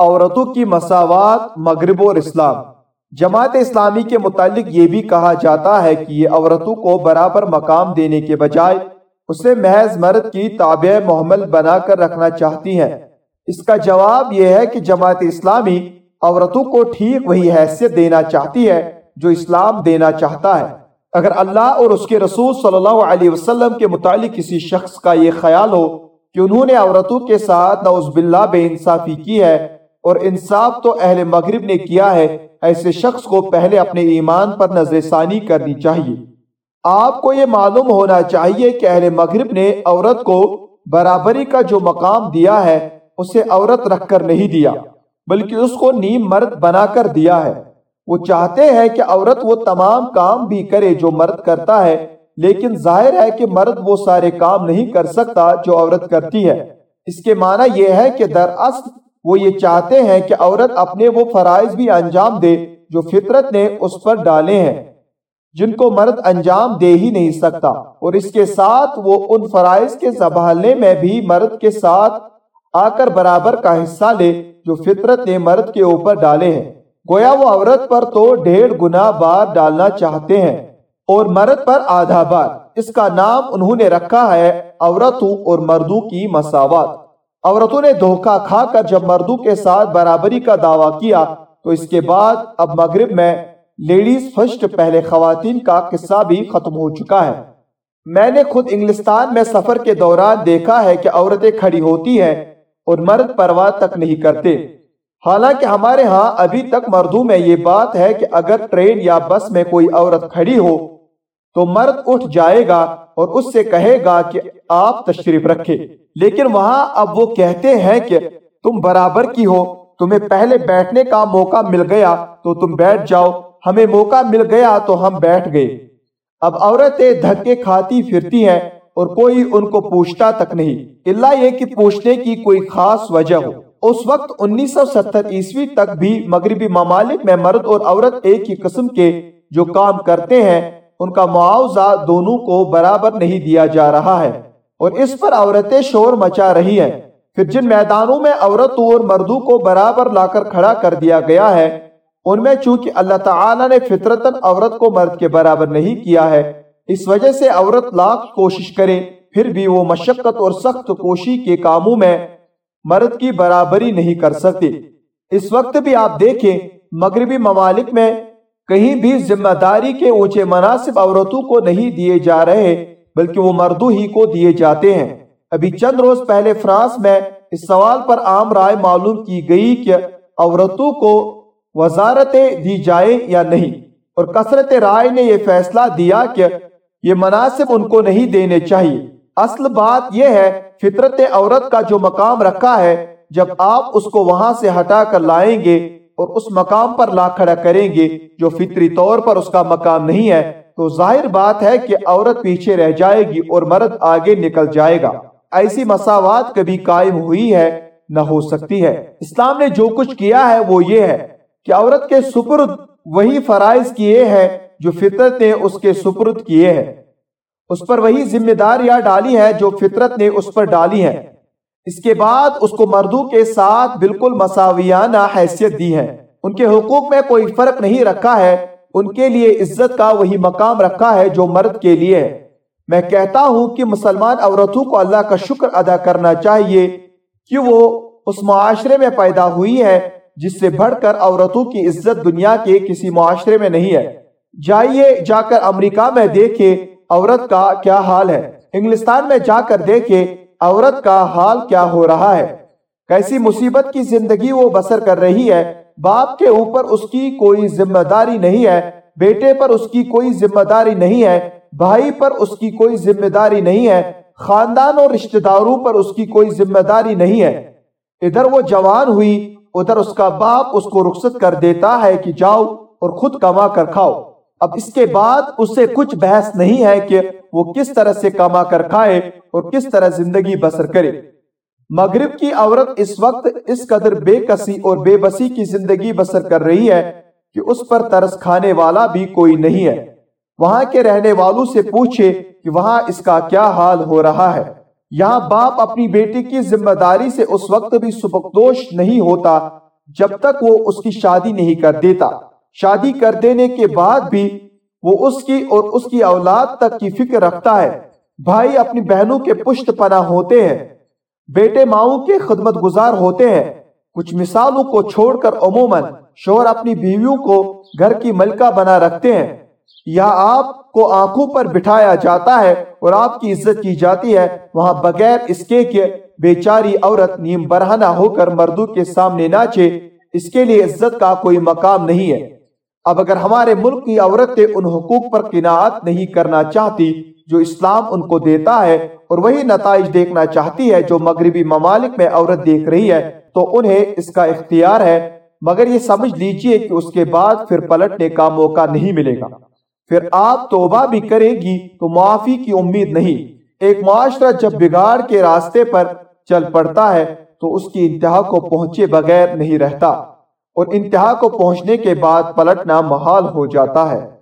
عورتوں کی مساوات مغرب اور اسلام۔ جماعت اسلامی کے متعلق یہ بھی کہا جاتا ہے کہ یہ عورتوں کو برابر مقام دینے کے بجائے اسے محض مرد کی تابع محمل بنا کر رکھنا چاہتی ہیں۔ اس کا جواب یہ ہے کہ جماعت اسلامی عورتوں کو ٹھیک وہی حیثیت دینا چاہتی ہے جو اسلام دینا چاہتا ہے۔ اگر اللہ اور اس کے رسول صلی اللہ علیہ وسلم کے متعلق کسی شخص کا یہ خیال ہو کہ انہوں نے عورتوں کے ساتھ نعوذ باللہ بے انصافی کی ہے اور انصاف تو اہل مغرب نے کیا ہے، ایسے شخص کو پہلے اپنے ایمان پر نظر ثانی کرنی چاہیے۔ آپ کو یہ معلوم ہونا چاہیے کہ اہل مغرب نے عورت کو برابری کا جو مقام دیا ہے، اسے عورت رکھ کر نہیں دیا، بلکہ اس کو نیم مرد بنا کر دیا ہے۔ وہ چاہتے ہیں کہ عورت وہ تمام کام بھی کرے جو مرد کرتا ہے، لیکن ظاہر ہے کہ مرد وہ سارے کام نہیں کر سکتا جو عورت کرتی ہے۔ اس کے معنی یہ ہے کہ دراصل وہ یہ چاہتے ہیں کہ عورت اپنے وہ فرائض بھی انجام دے جو فطرت نے اس پر ڈالے ہیں، جن کو مرد انجام دے ہی نہیں سکتا۔ اور اس کے ساتھ وہ ان فرائض کے سنبھالنے میں بھی مرد کے ساتھ آ کر برابر کا حصہ لے جو فطرت نے مرد کے اوپر ڈالے ہیں۔ گویا وہ عورت پر تو ڈیڑھ گنا بار ڈالنا چاہتے ہیں اور مرد پر آدھا بار۔ اس کا نام انہوں نے رکھا ہے عورتوں اور مردوں کی مساوات۔ عورتوں نے دھوکہ کھا کر جب مردوں کے ساتھ برابری کا دعویٰ کیا، تو اس کے بعد اب مغرب میں لیڈیز فرسٹ پہلے خواتین کا قصہ بھی ختم ہو چکا ہے۔ میں نے خود انگلستان میں سفر کے دوران دیکھا ہے کہ عورتیں کھڑی ہوتی ہیں اور مرد پرواہ تک نہیں کرتے۔ حالانکہ ہمارے ہاں ابھی تک مردوں میں یہ بات ہے کہ اگر ٹرین یا بس میں کوئی عورت کھڑی ہو تو مرد اٹھ جائے گا اور اس سے کہے گا کہ آپ تشریف رکھے لیکن وہاں اب وہ کہتے ہیں کہ تم برابر کی ہو، تمہیں پہلے بیٹھنے کا موقع مل گیا تو تم بیٹھ جاؤ۔ ہمیں موقع مل گیا تو ہم بیٹھ گئے۔ اب عورتیں دھکے کھاتی پھرتی ہیں اور کوئی ان کو پوچھتا تک نہیں۔ اللہ یہ کہ پوچھنے کی کوئی خاص وجہ ہو۔ اس وقت انیس سو ستر عیسوی تک بھی مغربی ممالک میں مرد اور عورت ایک ہی قسم کے جو کام کرتے ہیں ان کا معاوضہ دونوں کو برابر نہیں دیا جا رہا ہے۔ اور اس پر عورتیں شور مچا رہی ہیں۔ پھر جن میدانوں میں عورتوں اور مردوں کو برابر لا کر کھڑا کر دیا گیا ہے، ان میں چونکہ اللہ تعالیٰ نے فطرتاً عورت کو مرد کے برابر نہیں کیا ہے، اس وجہ سے عورت لاکھ کوشش کرے، پھر بھی وہ مشقت اور سخت کوشی کے کاموں میں مرد کی برابری نہیں کر سکتے اس وقت بھی آپ دیکھیں، مغربی ممالک میں کہیں بھی ذمہ داری کے اونچے مناسب عورتوں کو نہیں دیے جا رہے، بلکہ وہ مردوں ہی کو دیے جاتے ہیں۔ ابھی چند روز پہلے فرانس میں اس سوال پر عام رائے معلوم کی گئی کہ عورتوں کو وزارتیں دی جائے یا نہیں، اور کثرت رائے نے یہ فیصلہ دیا کہ یہ مناسب ان کو نہیں دینے چاہیے۔ اصل بات یہ ہے، فطرت عورت کا جو مقام رکھا ہے، جب آپ اس کو وہاں سے ہٹا کر لائیں گے اور اس مقام پر لا کھڑا کریں گے جو فطری طور پر اس کا مقام نہیں ہے، تو ظاہر بات ہے کہ عورت پیچھے رہ جائے گی اور مرد آگے نکل جائے گا۔ ایسی مساوات کبھی قائم ہوئی ہے؟ نہ ہو سکتی ہے۔ اسلام نے جو کچھ کیا ہے وہ یہ ہے کہ عورت کے سپرد وہی فرائض کیے ہیں جو فطرت نے اس کے سپرد کیے ہیں۔ اس پر وہی ذمہ داریاں ڈالی ہیں جو فطرت نے اس پر ڈالی ہیں۔ اس کے بعد اس کو مردوں کے ساتھ بالکل مساویانہ حیثیت دی ہے۔ ان کے حقوق میں کوئی فرق نہیں رکھا ہے۔ ان کے لیے عزت کا وہی مقام رکھا ہے جو مرد کے لیے ہے۔ میں کہتا ہوں کہ مسلمان عورتوں کو اللہ کا شکر ادا کرنا چاہیے کہ وہ اس معاشرے میں پیدا ہوئی ہے جس سے بڑھ کر عورتوں کی عزت دنیا کے کسی معاشرے میں نہیں ہے۔ جائیے جا کر امریکہ میں دیکھے عورت کا کیا حال ہے۔ انگلستان میں جا کر دیکھے عورت کا حال کیا ہو رہا ہے؟ کیسی مصیبت کی زندگی وہ بسر کر رہی ہے؟ باپ کے اوپر اس کی کوئی ذمہ داری نہیں ہے، بیٹے پر اس کی کوئی ذمہ داری نہیں ہے، بھائی پر اس کی کوئی ذمہ داری نہیں ہے، خاندان اور رشتہ داروں پر اس کی کوئی ذمہ داری نہیں ہے۔ ادھر وہ جوان ہوئی، ادھر اس کا باپ اس کو رخصت کر دیتا ہے کہ جاؤ اور خود کما کر کھاؤ۔ اب اس کے بعد اس سے کچھ بحث نہیں ہے کہ وہ کس طرح سے کما کر کھائے اور کس طرح زندگی بسر کرے۔ مغرب کی عورت اس وقت اس قدر بے کسی اور بے بسی کی زندگی بسر کر رہی ہے کہ اس پر ترس کھانے والا بھی کوئی نہیں ہے۔ وہاں کے رہنے والوں سے پوچھے کہ وہاں اس کا کیا حال ہو رہا ہے۔ یہاں باپ اپنی بیٹی کی ذمہ داری سے اس وقت بھی سبکدوش نہیں ہوتا جب تک وہ اس کی شادی نہیں کر دیتا۔ شادی کر دینے کے بعد بھی وہ اس کی اور اس کی اولاد تک کی فکر رکھتا ہے۔ بھائی اپنی بہنوں کے پشت پناہ ہوتے ہیں۔ بیٹے ماؤں کے خدمت گزار ہوتے ہیں۔ کچھ مثالوں کو چھوڑ کر عموماً شوہر اپنی بیویوں کو گھر کی ملکہ بنا رکھتے ہیں۔ یا آپ کو آنکھوں پر بٹھایا جاتا ہے اور آپ کی عزت کی جاتی ہے، وہاں بغیر اس کے کہ بیچاری عورت نیم برہنہ ہو کر مردوں کے سامنے ناچے، اس کے لیے عزت کا کوئی مقام نہیں ہے۔ اب اگر ہمارے ملک کی عورتیں ان حقوق پر قناعت نہیں کرنا چاہتی جو اسلام ان کو دیتا ہے اور وہی نتائج دیکھنا چاہتی ہے جو مغربی ممالک میں عورت دیکھ رہی ہے، تو انہیں اس کا اختیار ہے۔ مگر یہ سمجھ لیجیے کہ اس کے بعد پھر پلٹنے کا موقع نہیں ملے گا۔ پھر آپ توبہ بھی کریں گی تو معافی کی امید نہیں۔ ایک معاشرہ جب بگاڑ کے راستے پر چل پڑتا ہے تو اس کی انتہا کو پہنچے بغیر نہیں رہتا۔ اور انتہا کو پہنچنے کے بعد پلٹنا محال ہو جاتا ہے۔